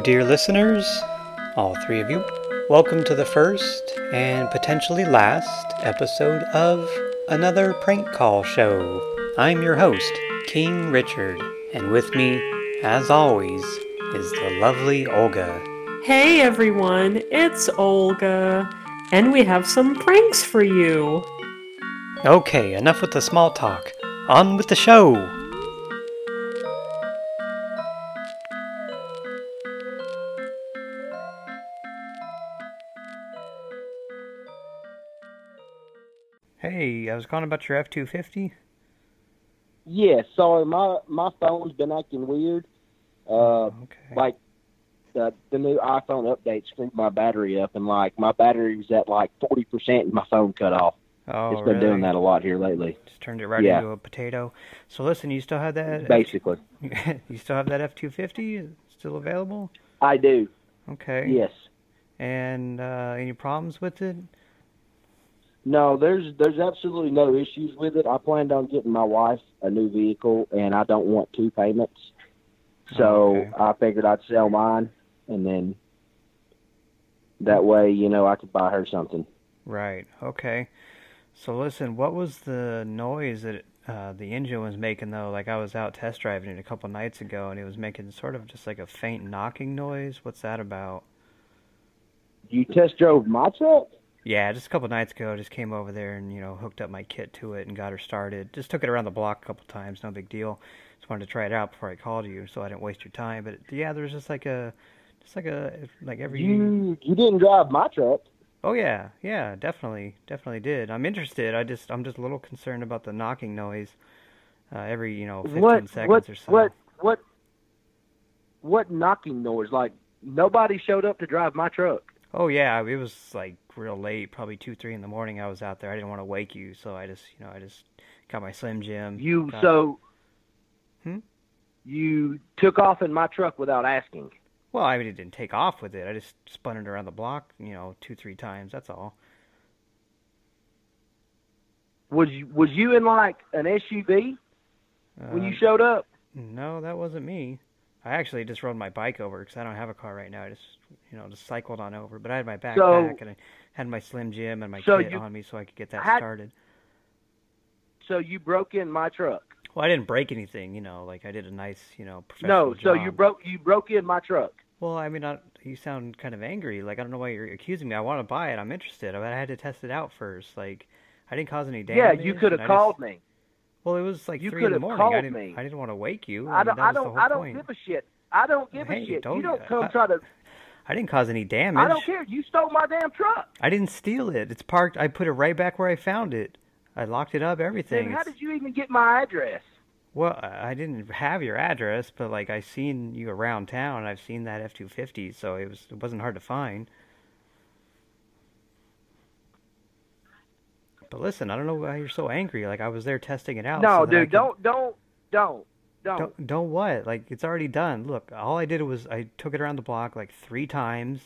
Hello, dear listeners, all three of you. Welcome to the first and potentially last episode of another prank call show. I'm your host, King Richard, and with me, as always, is the lovely Olga. Hey everyone, it's Olga, and we have some pranks for you. Okay, enough with the small talk. On with the show! Was calling about your F 250. Yeah, sorry, my my phone's been acting weird. Uh, Okay. like the the new iPhone update screwed my battery up, and like my battery was at like forty percent, and my phone cut off. oh, it's been really? doing that a lot here lately. Just turned it right Yeah. into a potato. So listen, you still have that? Basically, you still have that F 250 still available? I do. Okay. Yes. And uh, any problems with it? No, there's there's absolutely no issues with it. I planned on getting my wife a new vehicle, and I don't want two payments. So Okay. I figured I'd sell mine, and then that way, you know, I could buy her something. Right. Okay. So listen, what was the noise that uh, the engine was making though? Like I was out test driving it a couple nights ago, and it was making sort of just like a faint knocking noise. What's that about? You test drove my truck? Yeah, just a couple nights ago, I just came over there and you know hooked up my kit to it and got her started. Just took it around the block a couple times, no big deal. Just wanted to try it out before I called you, so I didn't waste your time. But yeah, there was just like a, just like a like every. You you didn't drive my truck. Oh yeah, yeah, definitely, definitely did. I'm interested. I just I'm just a little concerned about the knocking noise. Uh, every you know 15 what seconds what or so. what what what knocking noise? Like nobody showed up to drive my truck. Oh yeah, it was like real late, probably two, three in the morning. I was out there. I didn't want to wake you, so I just you know I just got my Slim Jim. You got- so Hmm? you took off in my truck without asking. Well, I mean, it didn't take off with it. I just spun it around the block, you know, two, three times. That's all. Was you was you in like an SUV when you Uh, showed up? No, that wasn't me. I actually just rode my bike over because I don't have a car right now. I just, you know, just cycled on over. But I had my backpack and I had my Slim Jim and my So kit you on me so I could get that had- started. So you broke in my truck. Well, I didn't break anything, you know, like I did a nice, you know, professional No, so you broke you broke in my truck. Well, I mean, I, you sound kind of angry. Like I don't know why you're accusing me. I want to buy it. I'm interested. But I had to test it out first. Like I didn't cause any damage. Yeah, you could have I just- called me. Well, it was like You three in the morning. I didn't. me. I didn't want to wake you. I mean, don't I don't I don't point. give a shit. I don't give Hey, a shit. don't- you don't come I- try to I didn't cause any damage. I don't care. You stole my damn truck. I didn't steal it. It's parked. I put it right back where I found it. I locked it up. Everything. Then how did you even get my address? Well, I I didn't have your address, but like I seen you around town. I've seen that F two fifty, so it was it wasn't hard to find. But listen, I don't know why you're so angry. Like I was there testing it out. no, so dude, could- don't don't don't don't. Don't don't what? Like it's already done. Look, all I did was I took it around the block like three times.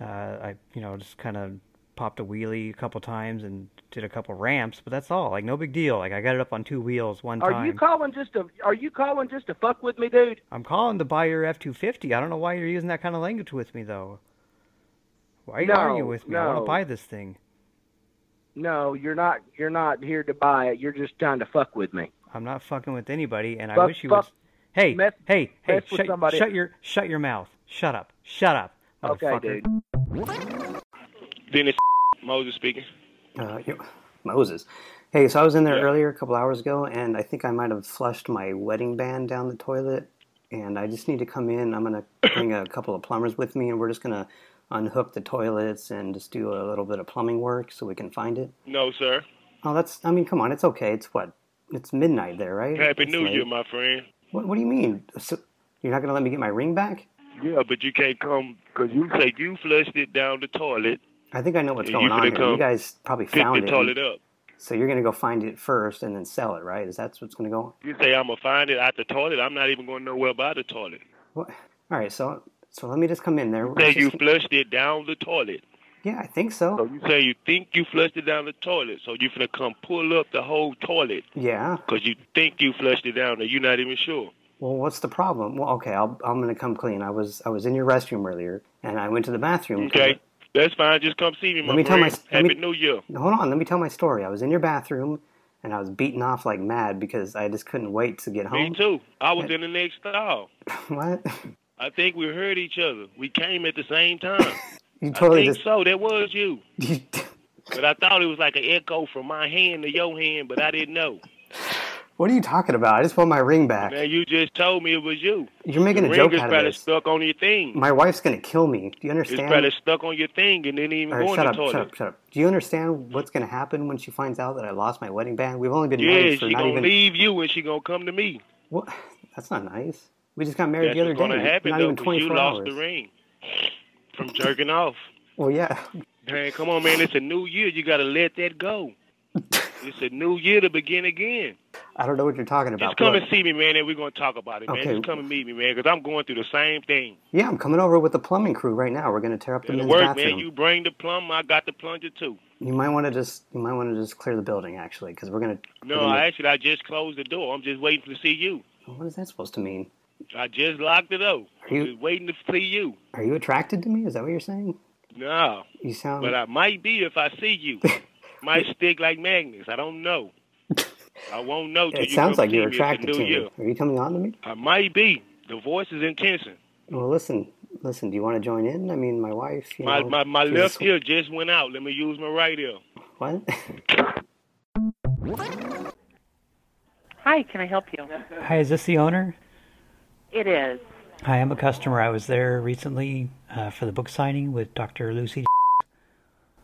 Uh, I you know just kind of popped a wheelie a couple times and did a couple ramps, but that's all. Like no big deal. Like I got it up on two wheels one Are time. you calling just to Are you calling just to fuck with me, dude? I'm calling to buy your F two fifty. I don't know why you're using that kind of language with me though. Why are you No, arguing with me? I want to buy this thing. No, you're not. You're not here to buy it. You're just trying to fuck with me. I'm not fucking with anybody, and I wish you fuck- would. Hey, mess- hey, hey! mess with Shut, shut your shut your mouth. Shut up. Shut up. Okay, dude. Dennis Moses speaking. Uh, you- Moses. Hey, so I was in there Yeah. earlier a couple hours ago, and I think I might have flushed my wedding band down the toilet. And I just need to come in. I'm gonna bring a couple of plumbers with me, and we're just gonna unhook the toilets and just do a little bit of plumbing work so we can find it. No, sir. Oh, that's. I mean, come on, it's okay. It's what? It's midnight there, right? Happy It's New late. Year, my friend. What, what do you mean? So, you're not gonna let me get my ring back? Yeah, but you can't come because you say you flushed it down the toilet. I think I know what's going on here. You guys probably found the it. toilet up. So you're gonna go find it first and then sell it, right? Is that what's gonna go? You say I'm gonna find it at the toilet. I'm not even going nowhere by the toilet. What? All right, so so let me just come in there. You say you just- flushed it down the toilet. yeah, I think So so. you say you think you flushed it down the toilet. So you finna come pull up the whole toilet Yeah, because you think you flushed it down and you're not even sure. Well, what's the problem? Well, okay, I'll, I'm going to come clean. I was I was in your restroom earlier, and I went to the bathroom. Okay, that's fine. Just come see me, my Let me tell my- friend. Happy me- New Year. Hold on, let me tell my story. I was in your bathroom, and I was beaten off like mad because I just couldn't wait to get home. Me too. I was in the next stall. what? I think we heard each other. We came at the same time. You I totally think just. so. That was you. But I thought it was like an echo from my hand to your hand, but I didn't know. what are you talking about? I just want my ring back. Man, you just told me it was you. You're making the a ring joke is out of this. probably this. stuck on your thing. My wife's gonna kill me. Do you understand? it's probably stuck on your thing and didn't even go right, in shut up, toilet. shut up, shut up. Do you understand what's gonna happen when she finds out that I lost my wedding band? We've only been Yeah, married for she not gonna even. leave you and she gonna come to me. What? That's not nice. We just got married That's the other day. happen not though, even 'cause you 24 lost hours. the ring from jerking off. Well, yeah. Man, come on, man. It's a new year. You gotta let that go. it's a new year to begin again. I don't know what you're talking about. Just come and see me, man, and we're gonna talk about it, man. Just come and meet me, man, because I'm going through the same thing. yeah, I'm coming over with the plumbing crew right now. We're gonna tear up the men's work, bathroom. man. You bring the plumb, I got the plunger too. You might want to just you might want to just clear the building actually, because we're gonna. No, we're gonna- actually I just closed the door. I'm just waiting to see you. What is that supposed to mean? I just locked it up. Are you- I'm just waiting to see you. Are you attracted to me? Is that what you're saying? No, You sound. but I might be if I see you. might stick like magnets. I don't know. I won't know till it you sounds like you're me. It's a attracted new to year. me. Are you coming on to me? I might be. The voice is intense. Well, listen, listen. Do you want to join in? I mean, my wife. You My know, my, my she's left ear just went out. Let me use my right ear. What? Hi, can I help you? Hi, is this the owner? It is. Hi, I'm a customer. I was there recently uh, for the book signing with Dr. Lucy,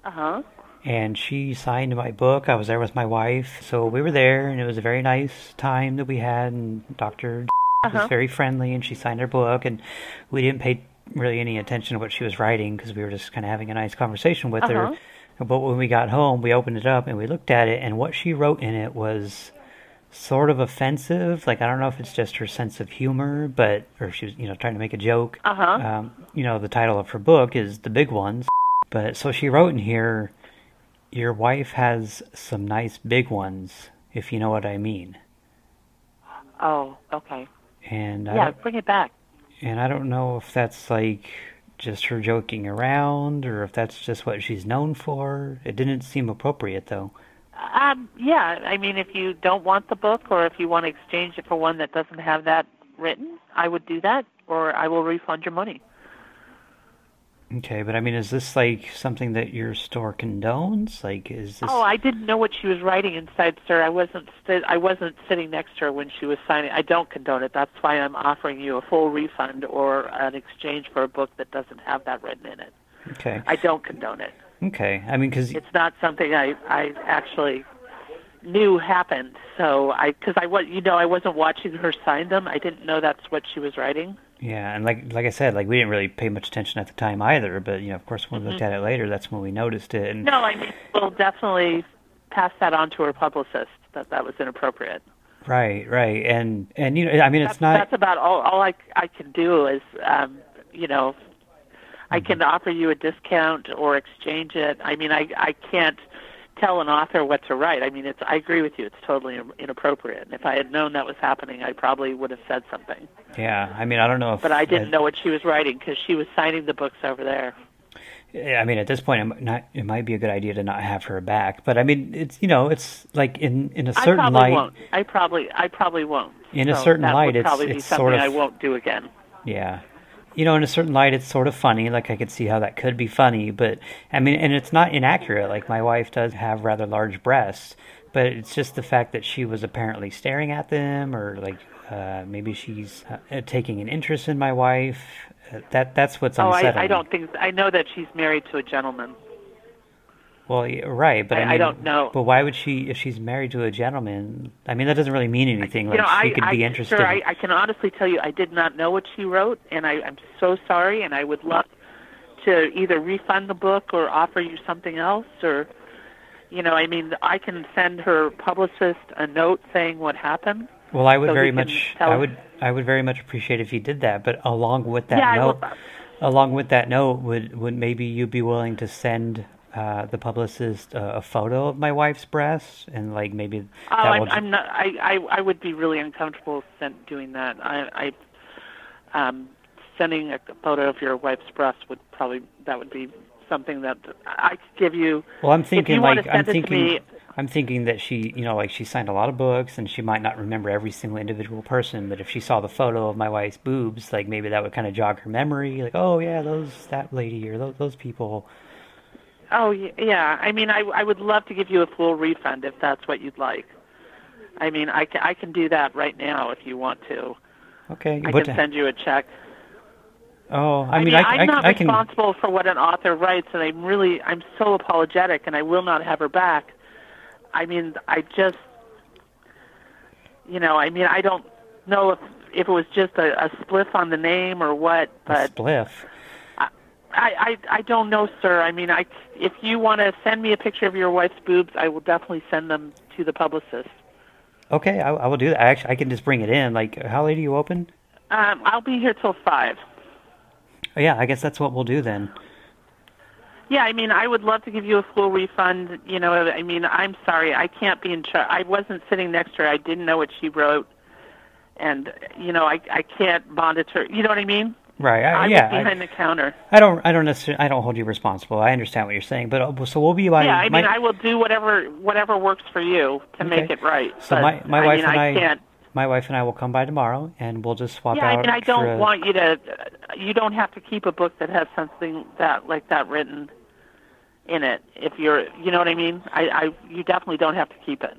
Uh huh. and she signed my book. I was there with my wife, so we were there, and it was a very nice time that we had. And Dr. was Uh-huh. very friendly, and she signed her book, and we didn't pay really any attention to what she was writing because we were just kind of having a nice conversation with Uh-huh. her. But when we got home, we opened it up and we looked at it, and what she wrote in it was sort of offensive. Like I don't know if it's just her sense of humor, but or if she was you know trying to make a joke. Uh huh. Um, you know, the title of her book is The Big Ones. But so she wrote in here, Your wife has some nice big ones, if you know what I mean. Oh, okay. And Yeah, bring it back. and I don't know if that's like just her joking around or if that's just what she's known for. It didn't seem appropriate though. Um, yeah, I mean, if you don't want the book or if you want to exchange it for one that doesn't have that written, I would do that, or I will refund your money. Okay, but I mean, is this like something that your store condones? Like, is this? Oh, I didn't know what she was writing inside, sir. I wasn't. St- I wasn't sitting next to her when she was signing. I don't condone it. That's why I'm offering you a full refund or an exchange for a book that doesn't have that written in it. okay, I don't condone it. Okay. I mean, because it's not something I I actually knew happened. So I because I was you know I wasn't watching her sign them. I didn't know that's what she was writing. Yeah, and like like I said, like we didn't really pay much attention at the time either. But you know, of course, when we Mm-hmm. looked at it later, that's when we noticed it. And No, I mean we'll definitely pass that on to her publicist that that was inappropriate. right, right, and and you know, I mean, it's That's, not. that's about all. All I I can do is um you know I mm-hmm. can offer you a discount or exchange it. I mean I I can't tell an author what to write. I mean it's I agree with you. It's totally inappropriate. And if I had known that was happening, I probably would have said something. Yeah, I mean, I don't know if. But I didn't know what she was writing because she was signing the books over there. I mean, at this point, it might not. It might be a good idea to not have her back. But I mean, it's you know, it's like in in a certain probably light. won't. I probably I probably won't. In a certain light, would it's- probably be it's something sort of- I won't do again. Yeah. You know, in a certain light, it's sort of funny. Like, I could see how that could be funny. But, I mean, and it's not inaccurate. Like, my wife does have rather large breasts. But it's just the fact that she was apparently staring at them, or, like, uh, maybe she's uh, taking an interest in my wife. Uh, that That's what's Oh. I, I don't think I know that she's married to a gentleman. Well, right, but I, I- I mean, don't know. But why would she, if she's married to a gentleman? I mean, that doesn't really mean anything. You Like, know, she I, could I, be interested. Sir, I, I can honestly tell you, I did not know what she wrote, and I, I'm so sorry. And I would love to either refund the book or offer you something else, or, you know, I mean, I can send her publicist a note saying what happened. Well, I would so very much, I would, I would very much appreciate if you did that. But along with that Yeah, I note, along with that note, would would maybe you be willing to send uh, the publicist uh, a photo of my wife's breasts and like maybe Oh, that I'm, I'm not. I, I I would be really uncomfortable sent doing that. I, I um, sending a photo of your wife's breasts would probably that would be something that I could give you. Well, I'm thinking like I'm send it to thinking me, I'm thinking that she, you know, like she signed a lot of books and she might not remember every single individual person, but if she saw the photo of my wife's boobs, like maybe that would kind of jog her memory, like, oh yeah, those that lady or those those people. Oh y- yeah, I mean, I I would love to give you a full refund if that's what you'd like. I mean, I can I can do that right now if you want to. Okay, I can send you a check. oh, I, I mean, I, am I, not I can. responsible for what an author writes, and I'm really I'm so apologetic, and I will not have her back. I mean, I just, you know, I mean, I don't know if if it was just a, a spliff on the name or what, a but spliff. I, I I don't know, sir. I mean, I if you want to send me a picture of your wife's boobs, I will definitely send them to the publicist. Okay, I, I will do that. I actually, I can just bring it in. Like, how late are you open? Um, I'll be here till five. Oh, yeah, I guess that's what we'll do then. Yeah, I mean, I would love to give you a full refund. You know, I mean, I'm sorry, I can't be in charge. I wasn't sitting next to her. I didn't know what she wrote, and you know, I I can't monitor. You know what I mean? Right. I, I yeah. behind the counter. I, I don't. I don't necessarily. I don't hold you responsible. I understand what you're saying, but uh, so we'll be by. yeah, I my, mean, I will do whatever whatever works for you to make it right. So but, my my I wife mean, and I I, can't. my wife and I will come by tomorrow, and we'll just swap Yeah, out. Yeah, I mean, I don't a- want you to. You don't have to keep a book that has something that like that written in it. If you're, you know what I mean. I, I you definitely don't have to keep it.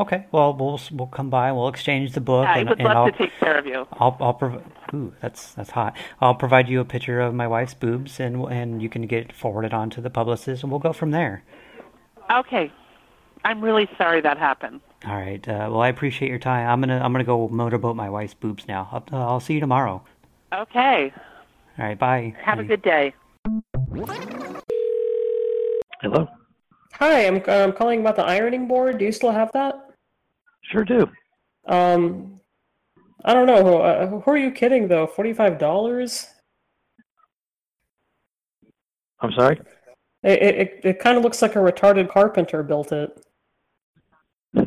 Okay, well, we'll we'll come by and we'll exchange the book, I and, would and love I'll to take care of you. I'll I'll prov- Ooh, that's that's hot. I'll provide you a picture of my wife's boobs, and and you can get it forwarded on to the publicist, and we'll go from there. Okay. I'm really sorry that happened. All right. Uh, well, I appreciate your time. I'm gonna I'm gonna go motorboat my wife's boobs now. I'll, uh, I'll see you tomorrow. Okay. All right. Bye. Have a good day. Hello. Hi, I'm I'm calling about the ironing board. Do you still have that? Sure do. Um, I don't know. Uh, who are you kidding though? Forty-five dollars? I'm sorry. It it it kind of looks like a retarded carpenter built it.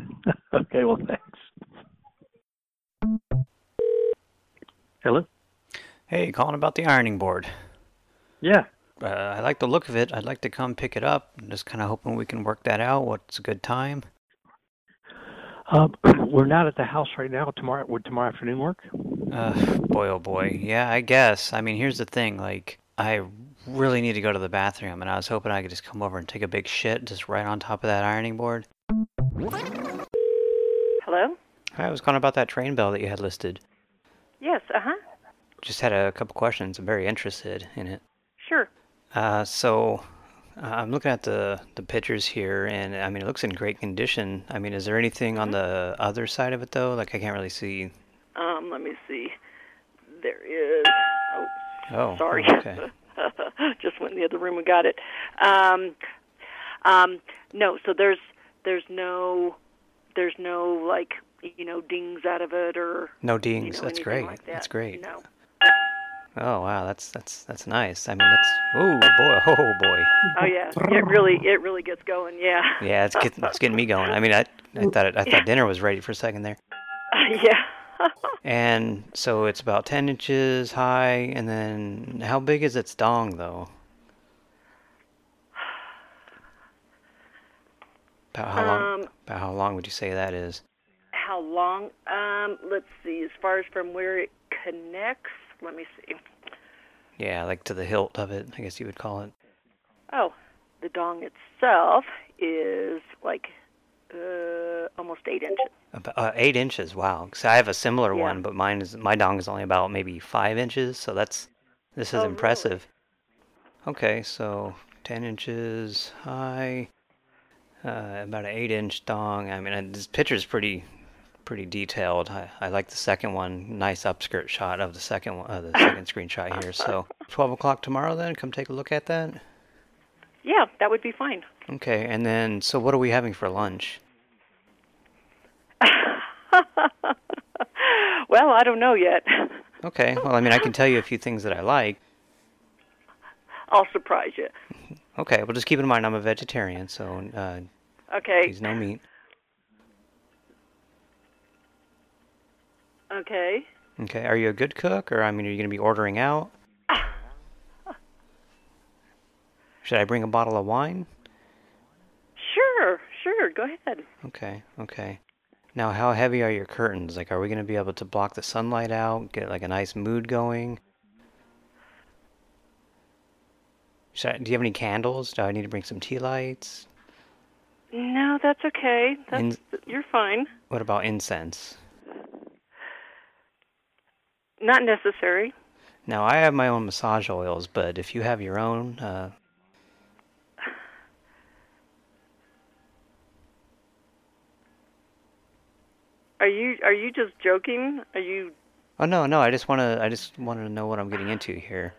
okay. Well, thanks. Hello. Hey, calling about the ironing board. Yeah. Uh, I like the look of it. I'd like to come pick it up. I'm just kind of hoping we can work that out. What's a good time? Um, we're not at the house right now. Tomorrow. Would tomorrow afternoon work? Uh, boy, oh boy. Yeah, I guess. I mean, here's the thing. Like, I really need to go to the bathroom, and I was hoping I could just come over and take a big shit just right on top of that ironing board. Hello? I was calling about that train bell that you had listed. Yes, uh huh. Just had a couple questions. I'm very interested in it. Sure. Uh, so uh, I'm looking at the the pictures here, and I mean, it looks in great condition. I mean, is there anything on the other side of it though? Like, I can't really see. Um, let me see. There is. Oh, Oh, sorry. okay. Just went in the other room and got it. Um, um, no, so there's there's no there's no like you know dings out of it or No you dings. know, that's great. Like that. That's great. No. Oh wow, that's that's that's nice. I mean, that's oh boy, oh boy. Oh yeah, it really it really gets going. Yeah. Yeah, it's getting it's getting me going. I mean, I I thought it, I thought dinner was ready for a second there. yeah. And so it's about ten inches high, and then how big is its dong though? About how long? Um, About how long would you say that is? how long? Um, let's see. As far as from where it connects, let me see. Yeah, like to the hilt of it, I guess you would call it. Oh, the dong itself is like uh, almost eight inches. About uh, eight inches. Wow. 'Cause I have a similar Yeah. one, but mine is my dong is only about maybe five inches. So that's this is Oh, really? impressive. Okay, so ten inches high, uh, about an eight-inch dong. I mean, uh, this picture's pretty pretty detailed. I, I like the second one. Nice upskirt shot of the second one, uh, the second screenshot here. So twelve o'clock tomorrow, then come take a look at that. Yeah, that would be fine. Okay, and then so what are we having for lunch? well, I don't know yet. Okay, well, I mean, I can tell you a few things that I like. I'll surprise you. Okay, well, just keep in mind I'm a vegetarian, so uh, Okay. please no meat. Okay. Okay, are you a good cook, or I mean, are you going to be ordering out? Should I bring a bottle of wine? Sure, sure. Go ahead. Okay, okay. Now, how heavy are your curtains? Like, are we going to be able to block the sunlight out, get like a nice mood going? Should I, do you have any candles? Do I need to bring some tea lights? No, that's okay. That's In- you're fine. What about incense? Not necessary. Now, I have my own massage oils, but if you have your own, uh, Are you are you just joking? Are you oh no, no, I just want to, I just wanted to know what I'm getting into here.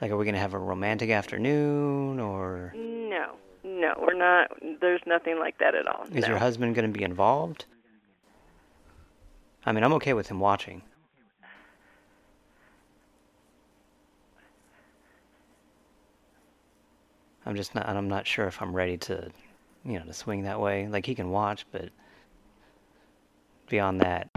Like, are we going to have a romantic afternoon, or No. No, we're not there's nothing like that at all. is no. your husband going to be involved? I mean, I'm okay with him watching. I'm just not, I'm not sure if I'm ready to, you know, to swing that way. Like, he can watch, but beyond that.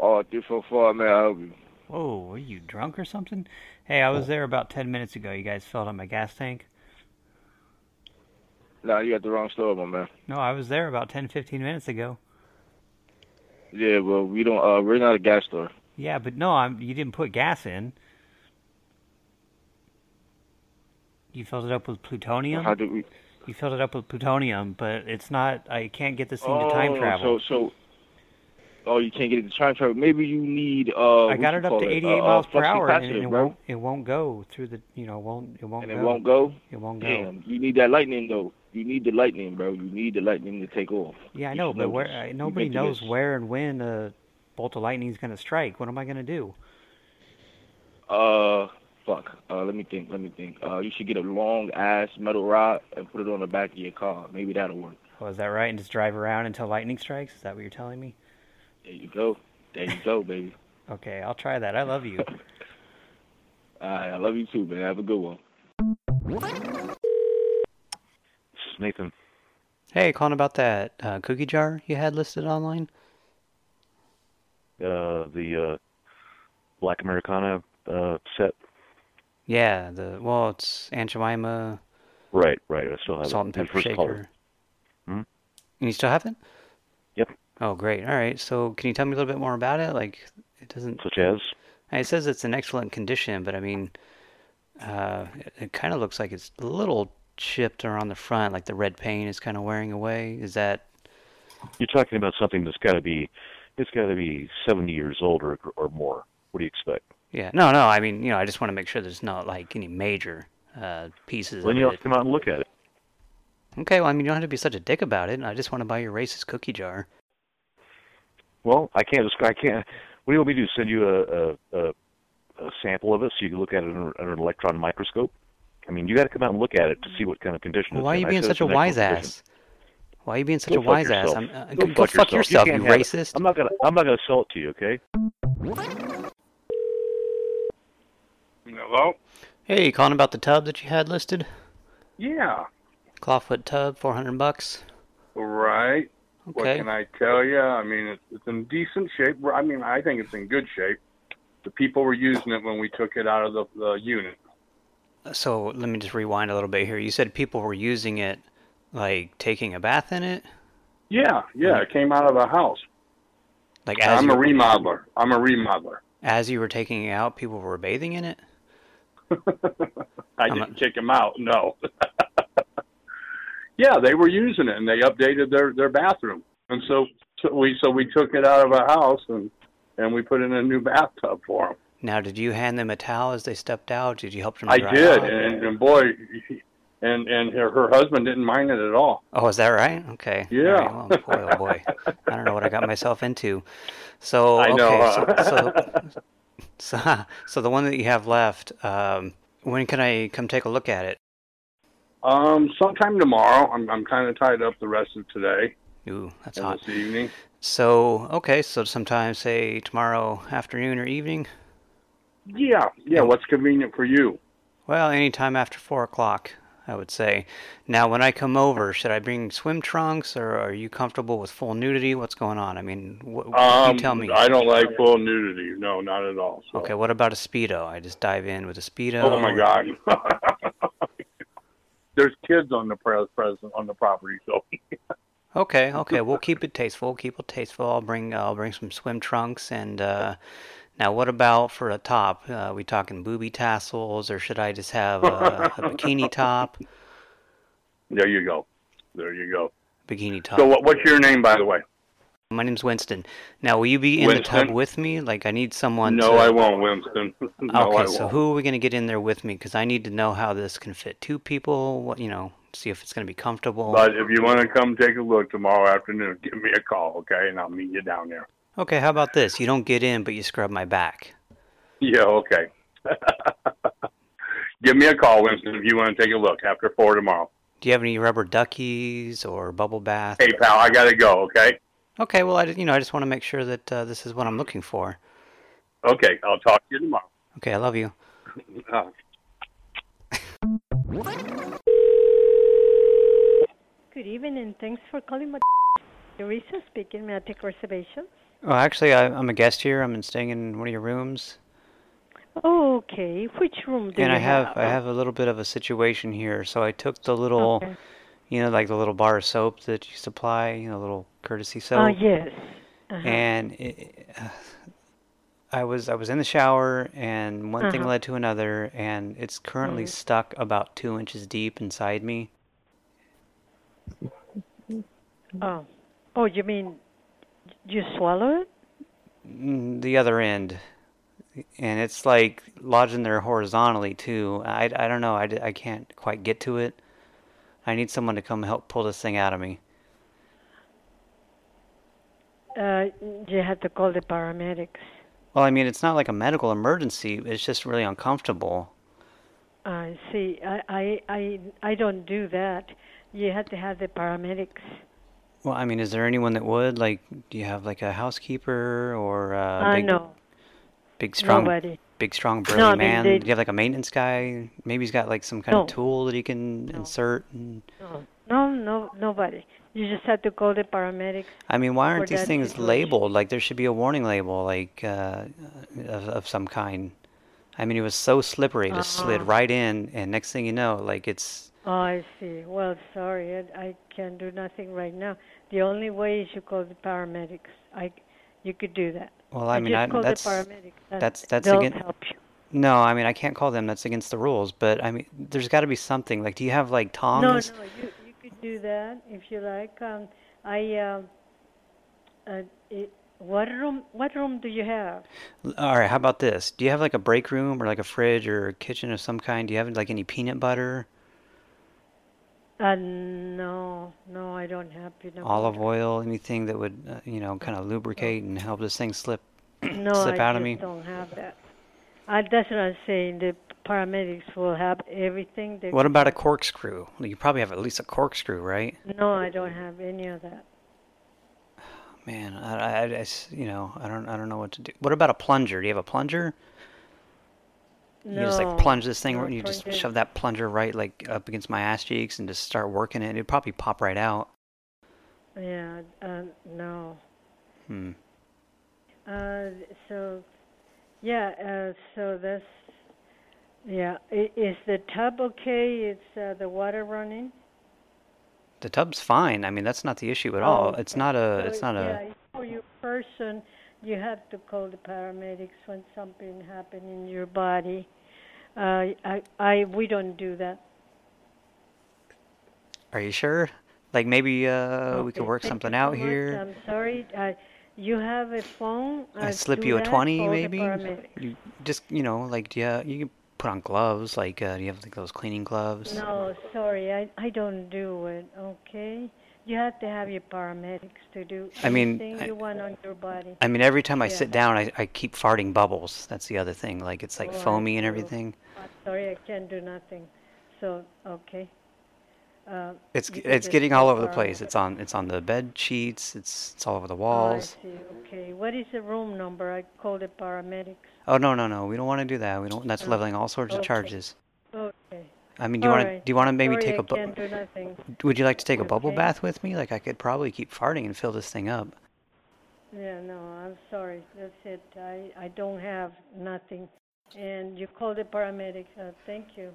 Oh, three four four, man. I help you. Whoa, are you drunk or something? Hey, I was there about 10 minutes ago. You guys filled up my gas tank? Nah, you got the wrong store, my man. No, I was there about 10, 15 minutes ago. Yeah, well, we don't. Uh, we're not a gas store. Yeah, but no, I'm, you didn't put gas in. You filled it up with plutonium? How did we? You filled it up with plutonium, but it's not, I can't get this thing oh, to time travel. So, so. Oh, you can't get it to time travel. Maybe you need. Uh, I got it up to 88 uh, miles uh, per flux hour, and it won't, it won't go through the, you know, won't, it won't And go. it won't go. It won't go. Damn, you need that lightning though. You need the lightning, bro. You need the lightning to take off. Yeah, I know, but where, uh, nobody knows this. where and when a bolt of lightning is going to strike. What am I going to do? Uh, fuck. Uh, let me think. Let me think. Uh, you should get a long ass metal rod and put it on the back of your car. Maybe that'll work. Oh, is that right? And just drive around until lightning strikes? Is that what you're telling me? There you go. There you go, baby. Okay, I'll try that. I love you. All right, I love you too, man. Have a good one. This is Nathan. Hey, calling about that uh, cookie jar you had listed online? Uh, the uh, Black Americana uh, set. Yeah, the well, it's Aunt Jemima Right, right. I still have salt it. and pepper first color. shaker. Hmm? And you still have it? Yep. Oh, great. All right. So, can you tell me a little bit more about it? Like, it doesn't. Such as? It says it's in excellent condition, but I mean, uh, it, it kind of looks like it's a little chipped around the front, like the red paint is kind of wearing away. Is that? You're talking about something that's got to be, it's got to be 70 years old or, or more. What do you expect? Yeah. No, no. I mean, you know, I just want to make sure there's not like any major uh, pieces Then you have to come out and look at it. Okay. Well, I mean, you don't have to be such a dick about it. I just want to buy your racist cookie jar. Well, I can't. I can't. What do you want me to do? Send you a a, a, a sample of it so you can look at it under, under an electron microscope? I mean, you got to come out and look at it to see what kind of condition Well, why are you being such a wise ass? Why are you being such Go a wise ass? I'm, uh, Go go, fuck fuck yourself, you, it. racist. I'm not gonna. I'm not gonna sell it to you. Okay. Hello? Hey, calling about the tub that you had listed? Yeah. Clawfoot tub, 400 bucks. Right. What Okay. can I tell you? I mean, it's, it's in decent shape. I mean, I think it's in good shape. The people were using it when we took it out of the, the unit. Uh, so let me just rewind a little bit here. You said people were using it, like taking a bath in it? Yeah, yeah. It came out of the house. Like as I'm a remodeler. I'm a remodeler. as you were taking it out, people were bathing in it? I didn't kick them out. No. yeah, they were using it, and they updated their their bathroom, and so, so we so we took it out of a house and and we put in a new bathtub for them. Now, did you hand them a towel as they stepped out? Did you help them I did, and, and boy, and and her, her husband didn't mind it at all. Oh, is that right? Okay. Yeah. right, well, boy, oh boy. I don't know what I got myself into. So, I okay, know, huh? so, so, so so the one that you have left, um, when can I come take a look at it? Um, sometime tomorrow. I'm I'm kind of tied up the rest of today Ooh, that's hot. this evening. So, okay, so sometime, say, tomorrow afternoon or evening? Yeah, yeah. What's convenient for you? Well, anytime after four o'clock, I would say. Now, when I come over, should I bring swim trunks, or are you comfortable with full nudity? What's going on? I mean, what, Um, you tell me. I don't like full nudity. No, not at all. So. Okay, what about a speedo? I just dive in with a speedo. Oh my God. There's kids on the pres present on the property, so Okay, okay, we'll keep it tasteful. Keep it tasteful. I'll bring I'll bring some swim trunks and uh, now what about for a top? Uh, we talking booby tassels or should I just have a, a bikini top? there you go. There you go. Bikini top. So what, what's your name, by the way? My name's Winston. Now, will you be in the tub with me? Like, I need someone. No, to... I won't, Winston. no, okay, so who are we gonna get in there with me? Because I need to know how this can fit two people. What you know, see if it's gonna be comfortable. But if you want to come take a look tomorrow afternoon, give me a call, okay? And I'll meet you down there. Okay, how about this? You don't get in, but you scrub my back. Yeah, okay. give me a call, Winston, if you want to take a look after four tomorrow. Do you have any rubber duckies or bubble bath? Hey, pal, I gotta go, okay? Okay, well, I you know I just want to make sure that uh, this is what I'm looking for. Okay, I'll talk to you tomorrow. Okay, I love you. Uh, Good evening, thanks for calling my Teresa speaking. May I take reservations? Oh, actually, I, I'm a guest here. I'm staying in one of your rooms, Oh, okay. Which room do and you I have I have a little bit of a situation here. So I took the little, Okay. you know, like the little bar of soap that you supply, you know, little courtesy soap. Ah, yes. Uh-huh. And it, uh, I was I was in the shower, and one thing Uh-huh. led to another, and it's currently Mhm. stuck about two inches deep inside me. Oh, oh, you mean you swallow it? Mm, the other end and it's like lodging there horizontally too i, I don't know I, I can't quite get to it i need someone to come help pull this thing out of me Uh, you have to call the paramedics. well i mean it's not like a medical emergency it's just really uncomfortable I see. I, I, I, I don't do that. You have to have the paramedics. Well i mean is there anyone that would like do you have like a housekeeper or a Uh, big no. big strong Nobody. big strong burly No, I mean, man they- do you have like a maintenance guy maybe he's got like some kind No. of tool that he can insert and No, no, no, nobody. You just had to call the paramedics. I mean, why aren't these things situation. labeled? Like there should be a warning label, like uh, of, of some kind. I mean, it was so slippery, it just slid Uh-huh. right in, and next thing you know, like it's Oh, I see. Well, sorry, I, I can't do nothing right now. The only way is you call the paramedics. I, you could do that. well, I mean, just I, call that's the paramedics. that's that's they'll again. help you. No, I mean, I can't call them. That's against the rules. But I mean, there's got to be something. Like, do you have like tongs? No, no, you you could do that if you like. Um, I um, uh, it, what room? What room do you have? All right, how about this? Do you have like a break room or like a fridge or a kitchen of some kind? Do you have like any peanut butter, Uh, no, no, I don't have peanut olive butter. oil, anything that would, uh, you know, kind of lubricate and help this thing slip No, slip I out of me? No, I don't have that. I, that's what I'm saying. The paramedics will have everything. They What about a corkscrew? You probably have at least a corkscrew, right? No, I don't have any of that. Man, I, I- I s- you know, I don't, I don't know what to do. What about a plunger? Do you have a plunger? You just like plunge this thing, no and you just plunger. shove that plunger right like up against my ass cheeks and just start working it. It'd probably pop right out. Yeah, uh, no. Hmm. Uh, so, yeah, uh, so that's, yeah. I, is the tub okay? It's uh, the water running? The tub's fine. I mean, that's not the issue at all. Oh, It's not a, So, it's not yeah, a. for your person, you have to call the paramedics when something happened in your body. Uh, I, I, we don't do that. Are you sure? Like maybe uh, we could work something out so here. I'm sorry. Uh, you have a phone? I slip you a twenty, maybe. You just, you know, like yeah, you can put on gloves. Like, uh, do you have like those cleaning gloves? No, sorry, I I don't do it. Okay, you have to have your paramedics to do I mean, anything I- you want on your body. I mean, every time I Yeah. sit down, I, I keep farting bubbles. That's the other thing. Like it's like Oh, I foamy and see. everything. I'm sorry, I can't do nothing. So okay. Uh, It's you it's just getting all over the place. It's on it's on the bed sheets. It's it's all over the Oh, I walls. see. Okay, what is the room number? I called the paramedics. Oh no no no, we don't want to do that. We don't. That's Oh, leveling all sorts of charges. okay. I mean, do you want to do you want to maybe Sorry, take I a bu- can't do nothing. Would you like to take a bubble Okay. bath with me? Like I could probably keep farting and fill this thing up. Yeah, no, I'm sorry. That's it. I I don't have nothing. And you call the paramedics. Uh, thank you.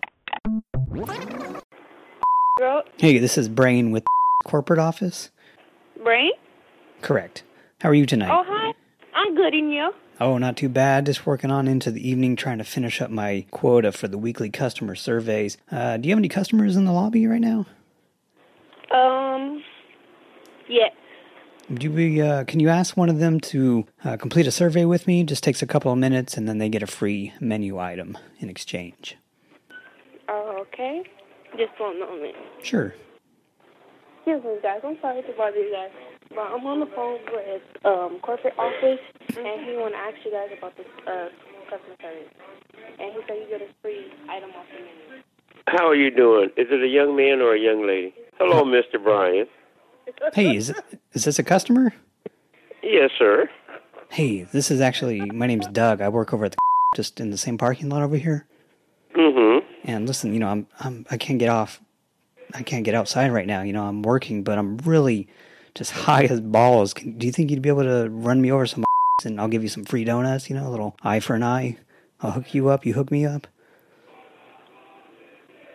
Hey, this is Brain with corporate office. Brain? Correct. How are you tonight? Oh, hi. I'm good, and you? Oh, not too bad. Just working on into the evening, trying to finish up my quota for the weekly customer surveys. Uh, do you have any customers in the lobby right now? Um, yeah. You be? Uh, can you ask one of them to uh, complete a survey with me? Just takes a couple of minutes, and then they get a free menu item in exchange. Okay. Just one moment. Sure. Yes, guys. I'm sorry to bother you guys, but I'm on the phone with um corporate office, and he want to ask you guys about the uh customer service. And he said you get a free item off the menu. How are you doing? Is it a young man or a young lady? Hello, Mr. Brian. Hey, is is this a customer? Yes, sir. Hey, this is actually my name's Doug. I work over at the just in the same parking lot over here. Mm-hmm. And listen, you know, I'm I'm I can't get off. I can't get outside right now. You know, I'm working, but I'm really just high as balls. Can, do you think you'd be able to run me over some and I'll give you some free donuts? You know, a little eye for an eye. I'll hook you up. You hook me up.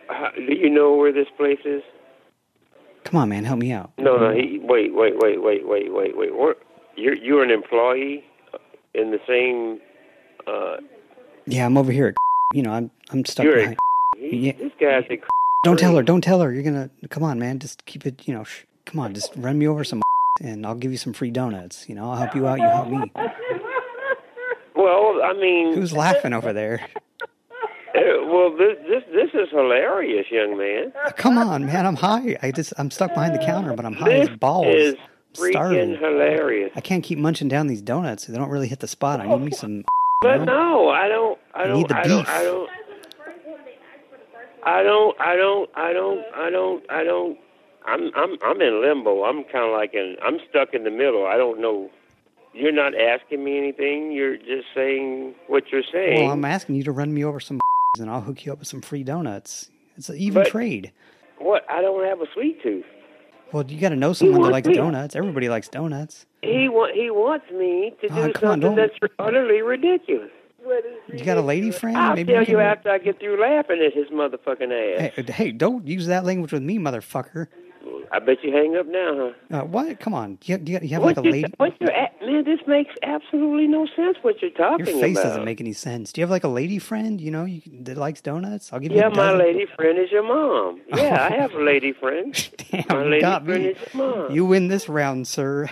How, do you know where this place is? Come on, man, help me out. No, no. He, wait, wait, wait, wait, wait, wait, wait. Where, you're you're an employee in the same. Uh, Yeah, I'm over here. At, you know, I'm I'm stuck you're behind. a. He, Yeah. This guy's a. Don't tell her. Don't tell her. You're gonna come on, man. Just keep it. You know, sh- come on. Just run me over some, and I'll give you some free donuts. You know, I'll help you out. You help me. Well, I mean. Who's laughing over there? Uh, well, this this this is hilarious, young man. Come on, man. I'm high. I just I'm stuck behind the counter, but I'm high This as balls. is freaking starving. hilarious. I can't keep munching down these donuts. They don't really hit the spot. I need me some. But no, I don't. I I don't. need the I don't. beef. I don't. I don't. I don't. I don't. I don't. I don't. I'm. I'm. I'm in limbo. I'm kind of like in. I'm stuck in the middle. I don't know. You're not asking me anything. You're just saying what you're saying. Well, I'm asking you to run me over some, and I'll hook you up with some free donuts. It's an even But- trade. What? I don't have a sweet tooth. Well, you got to know someone that likes me- donuts. Everybody likes donuts. He want. He wants me to Oh, do come on, something don't- that's utterly ridiculous. You got a lady friend? I'll Maybe tell you can- after I get through laughing at his motherfucking ass. Hey, hey, don't use that language with me, motherfucker. I bet you hang up now, huh? Uh, what? Come on. You, you, you have What like a lady. What you're at, man? This makes absolutely no sense. What you're talking about? Your face about? doesn't make any sense. Do you have like a lady friend? You know, you, that likes donuts. I'll give you. Yeah, my lady friend is your mom. Yeah, I have a lady friend. my you lady friend me. is your mom. You win this round, sir.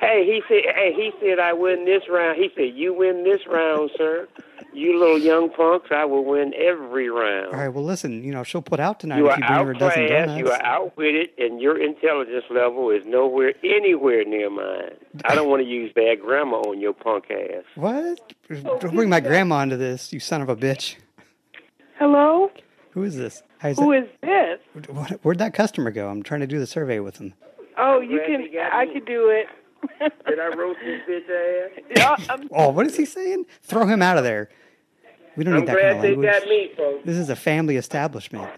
Hey, he said. Hey, he said I win this round. He said you win this round, sir. You little young punks, I will win every round. All right. Well, listen. You know, she'll put out tonight You if are you bring her a dozen outclassed, donuts. you are outwitted, and your intelligence level is nowhere, anywhere near mine. I don't want to use bad grammar on your punk ass. What? Oh, don't bring my grandma into this, you son of a bitch. Hello? Who is this? Hi, is Who that- is this? where'd that customer go? I'm trying to do the survey with him. Oh, you can. I could do it. Did I roast this bitch ass? Yeah, Oh, what is he saying? Throw him out of there. We don't I'm need that kind of they language. got me, folks. This is a family establishment.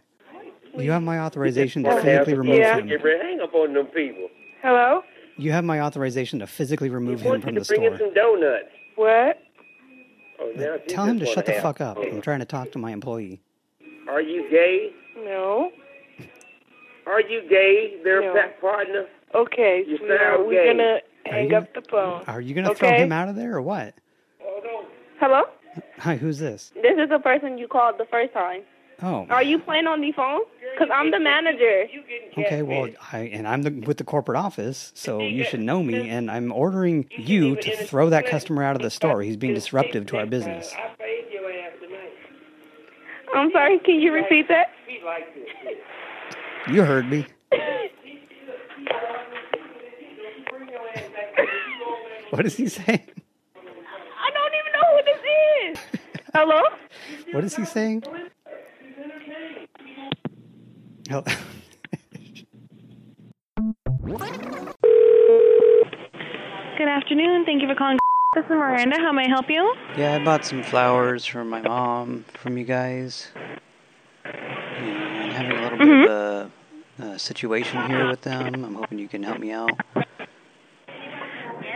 You have my authorization to physically remove yeah. him. Hang up on them people. hello? You have my authorization to physically remove him from the to bring in store. some donuts. What? Oh, now Tell him to shut the fuck up. fun. I'm trying to talk to my employee. Are you gay? No. Are you gay, their No. pa- partner? Okay, You sweetheart, sound we're gay. gonna Are hang you up the phone. Are you gonna throw him out of there or what? Hello? Hi, who's this? This is the person you called the first time. Oh, Are you playing on the phone? Because I'm the manager. okay. Well, I and I'm the, with the corporate office, so you should know me. And I'm ordering you to throw that customer out of the store. He's being disruptive to our business. I'm sorry, can you repeat that? You heard me. What is he saying? I don't even know who this is. Hello? What is he saying? Hel- Good afternoon. Thank you for calling. This is Miranda. How may I help you? Yeah, I bought some flowers for my mom from you guys. And having a little bit of mm-hmm. a, a situation here with them. I'm hoping you can help me out.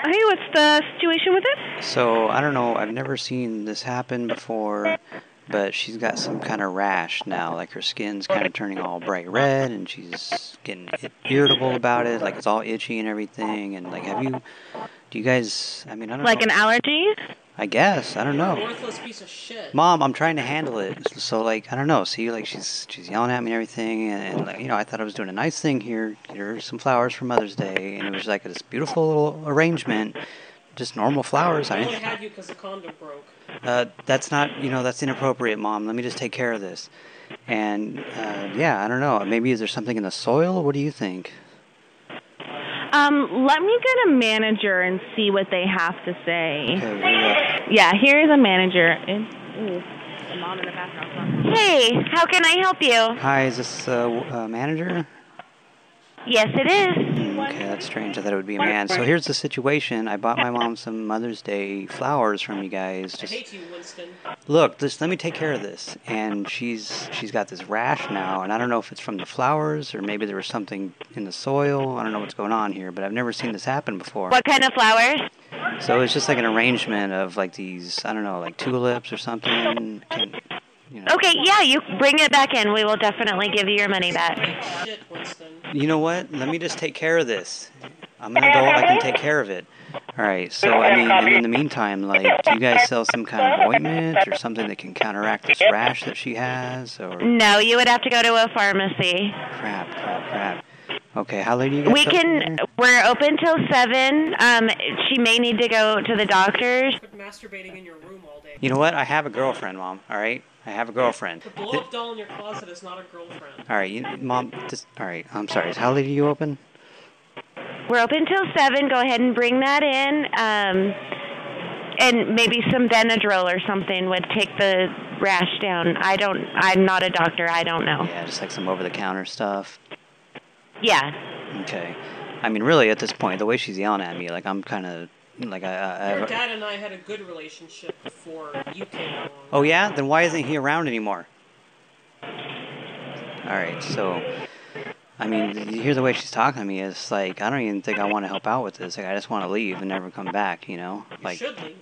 Hey, what's the situation with it? So I don't know. I've never seen this happen before, but she's got some kind of rash now. Like her skin's kind of turning all bright red, and she's getting irritable about it. Like it's all itchy and everything. And like, have you? Do you guys? I mean, I don't Like know. an allergy? I guess I don't know. Worthless piece of shit. Mom, I'm trying to handle it. So like I don't know. See, like she's she's yelling at me and everything, and, and like you know I thought I was doing a nice thing here. Get her some flowers for Mother's Day, and it was like this beautiful little arrangement, just normal flowers. I I only had you because the condom broke. uh, that's not you know that's inappropriate, Mom. Let me just take care of this. And uh, yeah, I don't know. Maybe is there something in the soil? What do you think? Um, let me get a manager and see what they have to say. Okay, Yeah, here is a manager. It- ooh, the mom in the bathroom. Hey, how can I help you? Hi, is this uh, w- uh, manager? Yes, it is. Okay, that's strange. I thought it would be a man. So here's the situation. I bought my mom some Mother's Day flowers from you guys. I Just hate you, Winston. look, just let me take care of this. And she's she's got this rash now, and I don't know if it's from the flowers or maybe there was something in the soil. I don't know what's going on here, but I've never seen this happen before. What kind of flowers? So it's just like an arrangement of like these, I don't know, like tulips or something. Can, Okay, yeah, you bring it back in. We will definitely give you your money back. Shit, Winston. You know what? Let me just take care of this. I'm an adult. I can take care of it. All right. So I mean, and in the meantime, like, do you guys sell some kind of ointment or something that can counteract this rash that she has? Or No, you would have to go to a pharmacy. crap, crap, crap. Okay. How late are you guys? We can. here? We're open till seven. Um, she may need to go to the doctor's. Quit masturbating in your room all day. You know what? I have a girlfriend, mom. All right. I have a girlfriend. The blow up doll in your closet is not a girlfriend. All right, you, mom. Just all right. I'm sorry. How late are you open? We're open till seven. Go ahead and bring that in. Um, and maybe some Benadryl or something would take the rash down. I don't. I'm not a doctor. I don't know. Yeah, just like some over-the-counter stuff. Yeah. Okay. I mean, really, at this point, the way she's yelling at me, like I'm kind of like I. I, Your dad and I had a good relationship before you came along. oh yeah, then why isn't he around anymore? All right, so. I mean, you hear the way she's talking to me. It's like I don't even think I want to help out with this. Like I just want to leave and never come back. You know, You like should leave.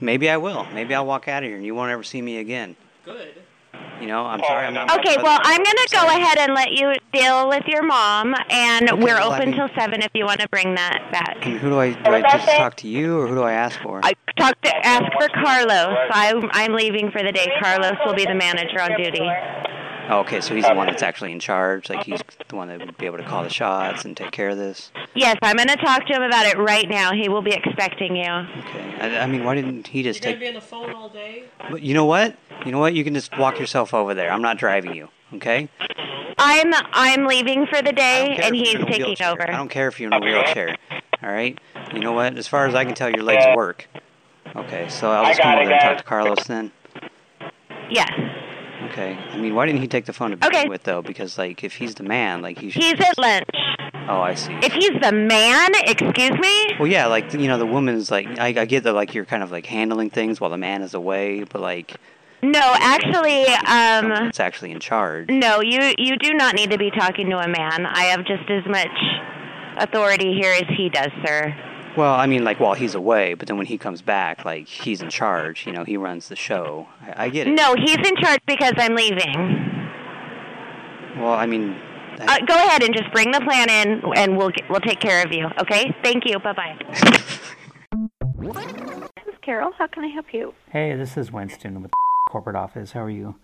maybe I will. Maybe I'll walk out of here and you won't ever see me again. Good. You know, I'm sorry. I'm not. Okay, well, I'm going to go ahead and let you deal with your mom, and Okay, we're well, I open mean- till 7 if you want to bring that back. And who do I do? I just talk to you, or who do I ask for? I talk to ask for Carlos. I'm I'm leaving for the day. Carlos will be the manager on duty. Oh, okay, so he's the one that's actually in charge. Like he's the one that would be able to call the shots and take care of this. Yes, I'm going to talk to him about it right now. He will be expecting you. Okay. I, I mean, why didn't he just You're just gonna take? be on the phone all day. But You know what? You know what? You can just walk yourself over there. I'm not driving you. Okay? I'm I'm leaving for the day, and he's You're in a taking wheelchair. over. I don't care if you're in a wheelchair. All right. You know what? As far as I can tell, your legs work. Okay, so I'll just come over there and talk to Carlos then. Yes. Okay. I mean, why didn't he take the phone to begin Okay. with though? Because like, if he's the man, like he should. He's at lunch. Oh, I see. If he's the man, excuse me. Well, yeah, like you know, the woman's like I, I get that like you're kind of like handling things while the man is away, but like No, actually, um, it's actually in charge. no, you you do not need to be talking to a man. I have just as much authority here as he does, sir. Well, I mean, like while he's away, but then when he comes back, like he's in charge. You know, he runs the show. I, I get it. No, he's in charge because I'm leaving. Well, I mean, Uh, go ahead and just bring the plan in, and we'll get, we'll take care of you. Okay? Thank you. Bye bye. This is Carol. How can I help you? Hey, this is Winston with corporate office. How are you?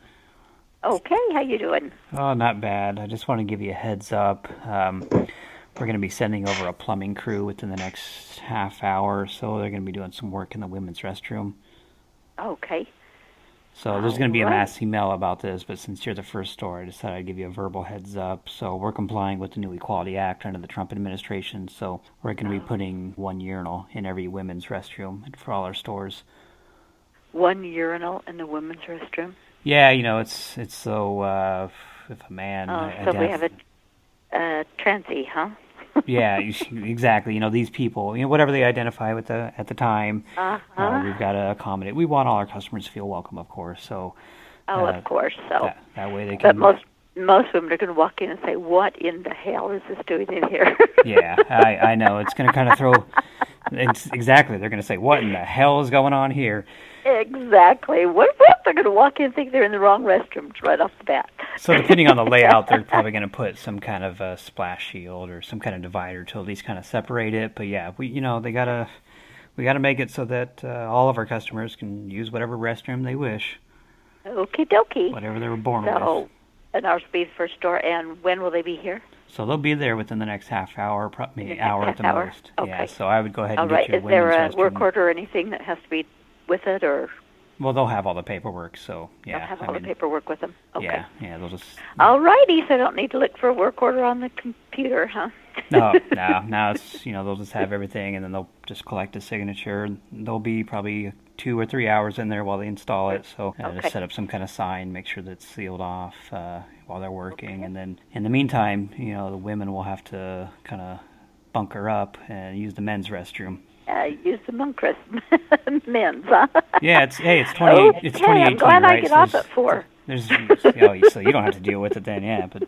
Okay, how you doing? Oh, not bad. I just want to give you a heads up. Um, we're going to be sending over a plumbing crew within the next half hour or so. They're going to be doing some work in the women's restroom. Okay. So there's going to be a mass email about this, but since you're the first store, I decided I'd give you a verbal heads up. So we're complying with the new Equality Act under the Trump administration. So we're going to be putting one urinal in every women's restroom for all our stores. One urinal in the women's restroom. Yeah, you know, it's it's so uh, if a man. Oh, so we have a uh, transy, huh? yeah, exactly. You know, these people, you know, whatever they identify with the at the time, Uh-huh. uh, we've got to accommodate. We want all our customers to feel welcome, of course. So, Oh, uh, of course. So, that, that way they can. but most most women are going to walk in and say, "What in the hell is this doing in here?" yeah, I I know it's going to kind of throw. Exactly. They're going to say, "What in the hell is going on here?" exactly. What? What? They're going to walk in and think they're in the wrong restroom right off the bat. So depending on the layout, they're probably going to put some kind of a splash shield or some kind of divider to at least kind of separate it. But yeah, we you know they gotta we gotta make it so that uh, all of our customers can use whatever restroom they wish, Okie dokie. whatever they were born So, with. and ours will be the first store. And when will they be here? So they'll be there within the next half hour, pro- maybe hour at the hour? most. Yeah, so I would go ahead All and right. get your Is there a work order or anything that has to be with it, or Well, they'll have all the paperwork, so yeah. they'll have I all mean, the paperwork with them? Okay. Yeah, yeah, they'll just All righty. So I don't need to look for a work order on the computer, huh? no, no, now it's you know they'll just have everything and then they'll just collect a signature. There'll be probably two or three hours in there while they install it, so uh, Okay. just set up some kind of sign, make sure that it's sealed off uh, while they're working, and then in the meantime, you know the women will have to kind of bunker up and use the men's restroom. Uh, use the monk rest men's, huh? Yeah, it's hey, it's twenty eight. It's Okay, twenty I'm glad right? I get so off there's- at four. There's, oh, so you don't have to deal with it then, yeah. But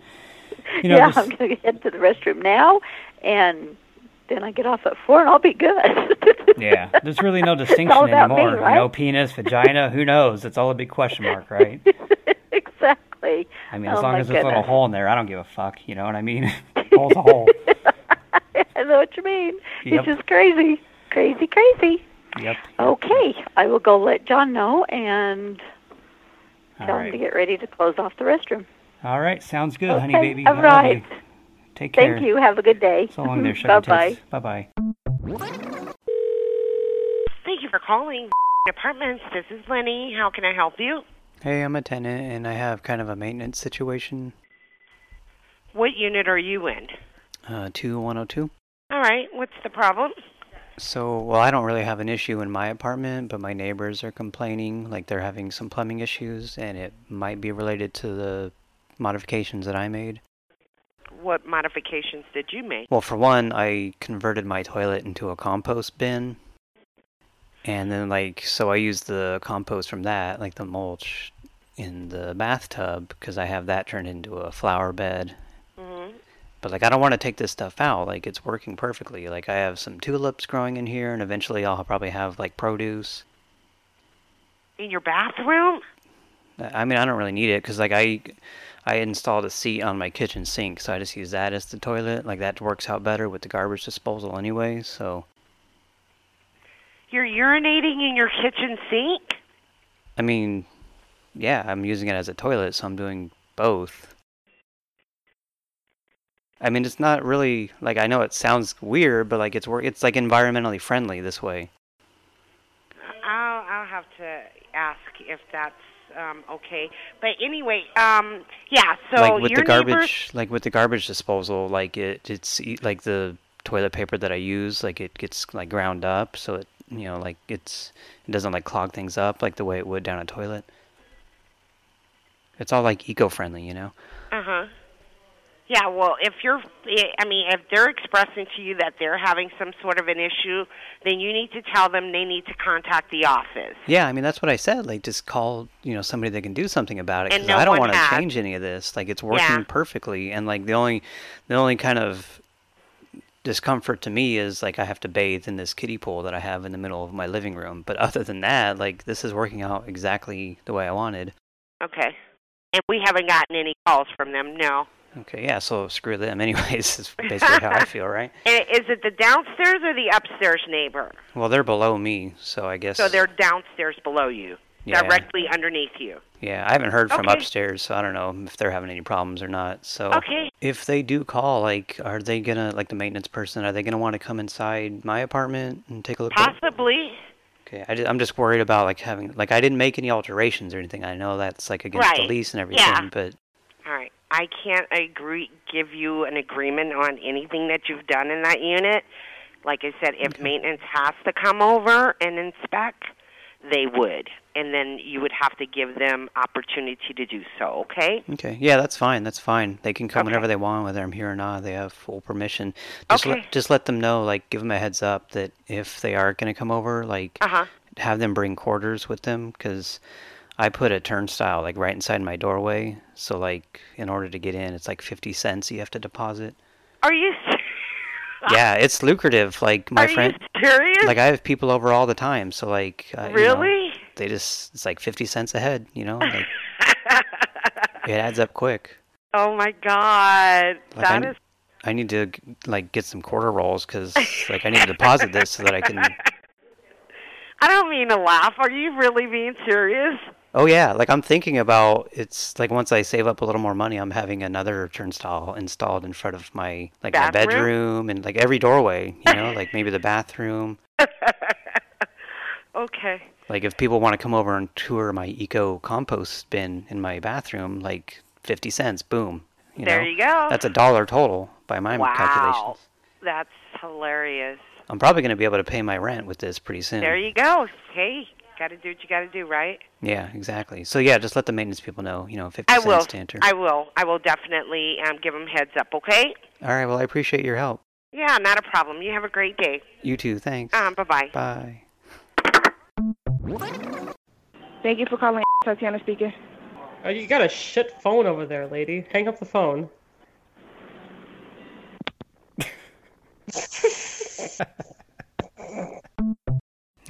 you know, yeah, just- I'm going to head to the restroom now, and then I get off at four, and I'll be good. Yeah, there's really no distinction about me, anymore. right? You know, penis, vagina, who knows? It's all a big question mark, right? exactly. I mean, as Oh, long as there's a little hole in there, I don't give a fuck. You know what I mean? Hole's a hole. I know what you mean. Yep. It's just crazy, crazy, crazy. Yep. Okay, I will go let John know and All tell him to get ready to close off the restroom. All right, sounds good, honey baby. all I love right. you. Take care. Thank you. Have a good day. So long there, Bye bye. Tits. Bye bye. Thank you for calling Apartments. This is Lenny. How can I help you? Hey, I'm a tenant and I have kind of a maintenance situation. What unit are you in? Uh, 2102. All right. What's the problem? So, well, I don't really have an issue in my apartment, but my neighbors are complaining like they're having some plumbing issues and it might be related to the modifications that I made. What modifications did you make? Well, for one, I converted my toilet into a compost bin. And then, like, so I used the compost from that, like the mulch, in the bathtub because I have that turned into a flower bed. hmm But, like, I don't want to take this stuff out. Like, it's working perfectly. Like, I have some tulips growing in here, and eventually I'll probably have, like, produce. In your bathroom? I I mean, I don't really need it because, like, I. I installed a seat on my kitchen sink, so I just use that as the toilet. Like that works out better with the garbage disposal anyway. So You're urinating in your kitchen sink? I mean, yeah, I'm using it as a toilet, so I'm doing both. I mean, it's not really like I know it sounds weird, but like it's it's like environmentally friendly this way. I'll I'll have to ask if that's um okay. But anyway, um yeah, so like with the garbage, neighbors like with the garbage disposal, like it it's like the toilet paper that I use, like it gets like ground up, so it you know like it's it doesn't like clog things up like the way it would down a toilet. It's all like eco-friendly, you know. Uh-huh. Yeah, well, if you're I mean, if they're expressing to you that they're having some sort of an issue, then you need to tell them they need to contact the office. Yeah, I mean that's what I said. Like, just call you know somebody that can do something about it. And 'cause no I don't want to change any of this. Like, it's working Yeah. perfectly, and like the only, the only kind of discomfort to me is like I have to bathe in this kiddie pool that I have in the middle of my living room. But other than that, like this is working out exactly the way I wanted. Okay. And we haven't gotten any calls from them, no. Okay, yeah. So screw them, anyways. Is basically how I feel, right? Is it the downstairs or the upstairs neighbor? Well, they're below me, so I guess. So they're downstairs below you, Yeah. directly underneath you. Yeah, I haven't heard from upstairs, so I don't know if they're having any problems or not. So Okay. if they do call, like, are they gonna like the maintenance person? Are they gonna want to come inside my apartment and take a look? at Possibly. Okay, I am just worried about like having like I didn't make any alterations or anything. I know that's like against the lease and everything, Yeah. but All right. I can't agree give you an agreement on anything that you've done in that unit. Like I said, if maintenance has to come over and inspect, they would. And then you would have to give them opportunity to do so, okay? okay, yeah, that's fine. That's fine. They can come Okay. whenever they want, whether I'm here or not. They have full permission. Just Okay. let just let them know, like, give them a heads up that if they are gonna come over, like, Uh-huh. have them bring quarters with them because I put a turnstile like right inside my doorway. So like in order to get in, it's like 50 cents you have to deposit. Are you yeah, it's lucrative. Like my Are you friend, serious? like I have people over all the time. So like, uh, Really? They just it's like 50 cents a head. You know, like it adds up quick. Oh my god. Like I, that n- is I need to like get some quarter rolls because like I need to deposit this so that I can. I don't mean to laugh. Are you really being serious? Oh yeah, like I'm thinking about it's like once I save up a little more money, I'm having another turnstile installed in front of my like my bedroom and like every doorway. You know, like maybe the bathroom. Okay. Like if people want to come over and tour my eco compost bin in my bathroom, like 50 cents, boom. You There know? you go. That's a dollar total by my wow. calculations. That's hilarious. I'm probably going to be able to pay my rent with this pretty soon. There you go. Hey, got to do what you got to do, right? Yeah, exactly. So yeah, just let the maintenance people know, you know, 50 I cents will. to enter. I will. I will definitely um, give them heads up, okay? All right, well, I appreciate your help. Yeah, not a problem. You have a great day. You too, thanks. Um, bye-bye. Bye. Thank you for calling. Tatiana speaking. Oh, you got a shit phone over there, lady. Hang up the phone.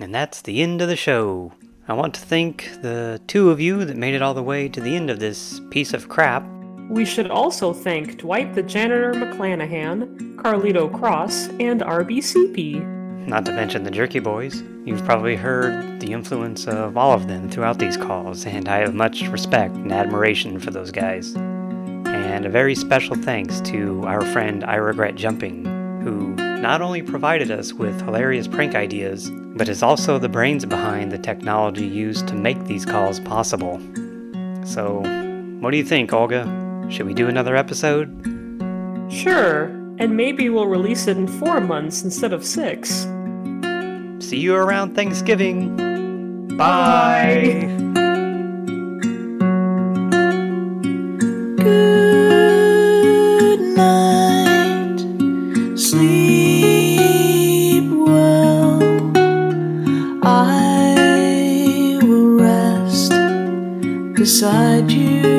And that's the end of the show. I want to thank the two of you that made it all the way to the end of this piece of crap. We should also thank Dwight the Janitor McClanahan, Carlito Cross, and RBCP. Not to mention the Jerky Boys. You've probably heard the influence of all of them throughout these calls, and I have much respect and admiration for those guys. And a very special thanks to our friend I Regret Jumping, who not only provided us with hilarious prank ideas, but is also the brains behind the technology used to make these calls possible. So, what do you think, Olga? Should we do another episode? Sure, and maybe we'll release it in four months instead of six. See you around Thanksgiving. Bye. Good night, sleep well. I will rest beside you.